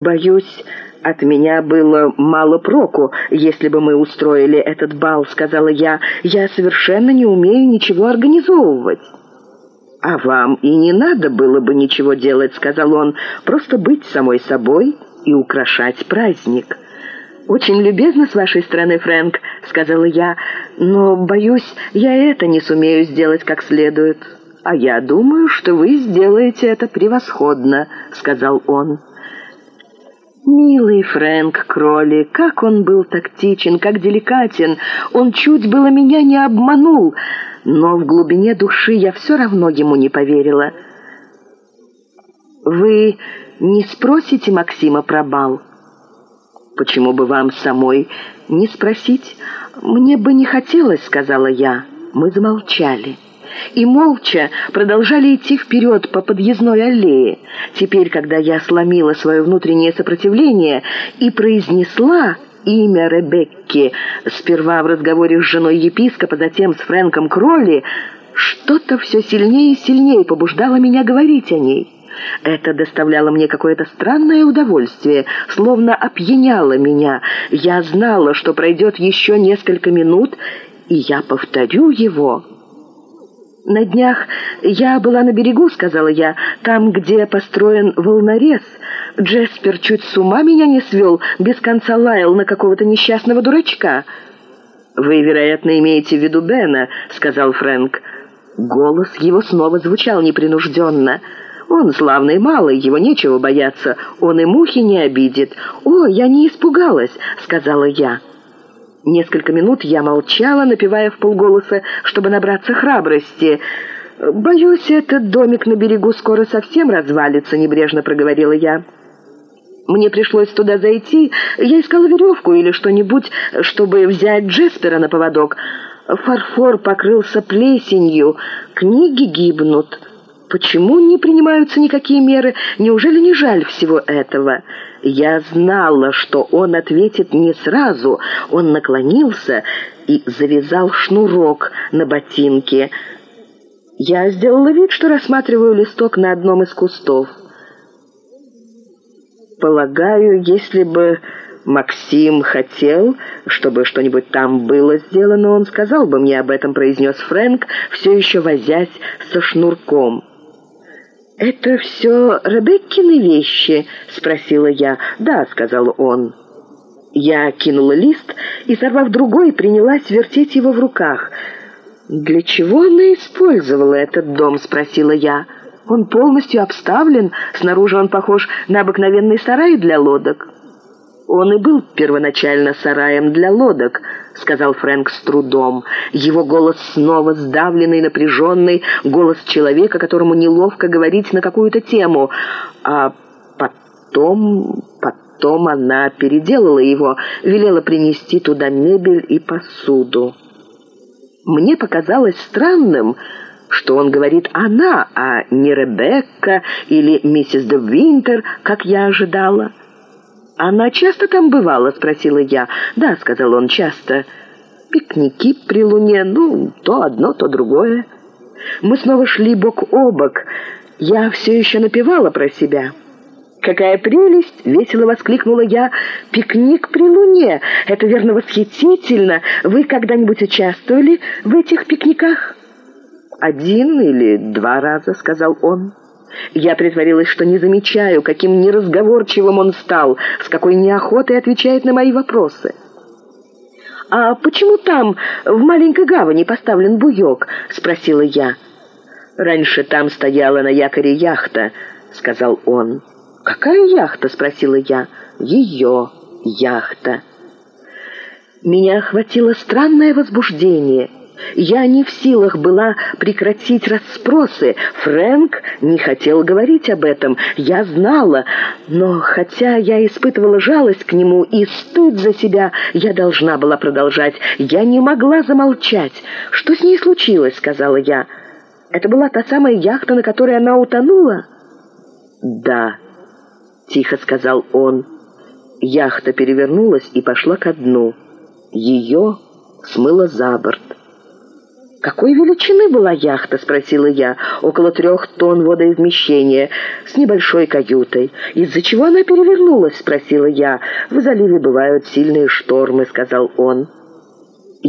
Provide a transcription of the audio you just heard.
«Боюсь, от меня было мало проку, если бы мы устроили этот бал», — сказала я. «Я совершенно не умею ничего организовывать». «А вам и не надо было бы ничего делать», — сказал он, «просто быть самой собой и украшать праздник». «Очень любезно с вашей стороны, Фрэнк», — сказала я, «но, боюсь, я это не сумею сделать как следует». «А я думаю, что вы сделаете это превосходно», — сказал он. Милый Фрэнк Кролли, как он был тактичен, как деликатен. Он чуть было меня не обманул, но в глубине души я все равно ему не поверила. «Вы не спросите Максима про бал?» «Почему бы вам самой не спросить? Мне бы не хотелось», — сказала я. Мы замолчали и молча продолжали идти вперед по подъездной аллее. Теперь, когда я сломила свое внутреннее сопротивление и произнесла имя Ребекки, сперва в разговоре с женой епископа, затем с Фрэнком Кролли, что-то все сильнее и сильнее побуждало меня говорить о ней. Это доставляло мне какое-то странное удовольствие, словно опьяняло меня. Я знала, что пройдет еще несколько минут, и я повторю его». «На днях я была на берегу», — сказала я, — «там, где построен волнорез. Джеспер чуть с ума меня не свел, без конца лаял на какого-то несчастного дурачка». «Вы, вероятно, имеете в виду Бена», — сказал Фрэнк. Голос его снова звучал непринужденно. «Он славный малый, его нечего бояться, он и мухи не обидит». «О, я не испугалась», — сказала я. Несколько минут я молчала, напевая в полголоса, чтобы набраться храбрости. «Боюсь, этот домик на берегу скоро совсем развалится», — небрежно проговорила я. Мне пришлось туда зайти. Я искала веревку или что-нибудь, чтобы взять Джеспера на поводок. Фарфор покрылся плесенью, книги гибнут. Почему не принимаются никакие меры? Неужели не жаль всего этого?» Я знала, что он ответит не сразу. Он наклонился и завязал шнурок на ботинке. Я сделала вид, что рассматриваю листок на одном из кустов. Полагаю, если бы Максим хотел, чтобы что-нибудь там было сделано, он сказал бы мне об этом, произнес Фрэнк, все еще возясь со шнурком. «Это все Ребеккины вещи?» — спросила я. «Да», — сказал он. Я кинула лист и, сорвав другой, принялась вертеть его в руках. «Для чего она использовала этот дом?» — спросила я. «Он полностью обставлен, снаружи он похож на обыкновенный сарай для лодок». «Он и был первоначально сараем для лодок», — сказал Фрэнк с трудом. Его голос снова сдавленный, напряженный, голос человека, которому неловко говорить на какую-то тему. А потом... потом она переделала его, велела принести туда мебель и посуду. Мне показалось странным, что он говорит «она», а не Ребекка или миссис де Винтер, как я ожидала. «Она часто там бывала?» — спросила я. «Да», — сказал он, — «часто. Пикники при луне, ну, то одно, то другое». Мы снова шли бок о бок. Я все еще напевала про себя. «Какая прелесть!» — весело воскликнула я. «Пикник при луне! Это, верно, восхитительно! Вы когда-нибудь участвовали в этих пикниках?» «Один или два раза», — сказал он. Я притворилась, что не замечаю, каким неразговорчивым он стал, с какой неохотой отвечает на мои вопросы. «А почему там, в маленькой гавани, поставлен буёк?» — спросила я. «Раньше там стояла на якоре яхта», — сказал он. «Какая яхта?» — спросила я. «Ее яхта». Меня охватило странное возбуждение — я не в силах была прекратить расспросы. Фрэнк не хотел говорить об этом. Я знала, но хотя я испытывала жалость к нему и стыд за себя, я должна была продолжать. Я не могла замолчать. «Что с ней случилось?» — сказала я. «Это была та самая яхта, на которой она утонула?» «Да», — тихо сказал он. Яхта перевернулась и пошла ко дну. Ее смыло за борт. «Какой величины была яхта?» — спросила я. «Около трех тонн водоизмещения, с небольшой каютой. Из-за чего она перевернулась?» — спросила я. «В заливе бывают сильные штормы», — сказал он.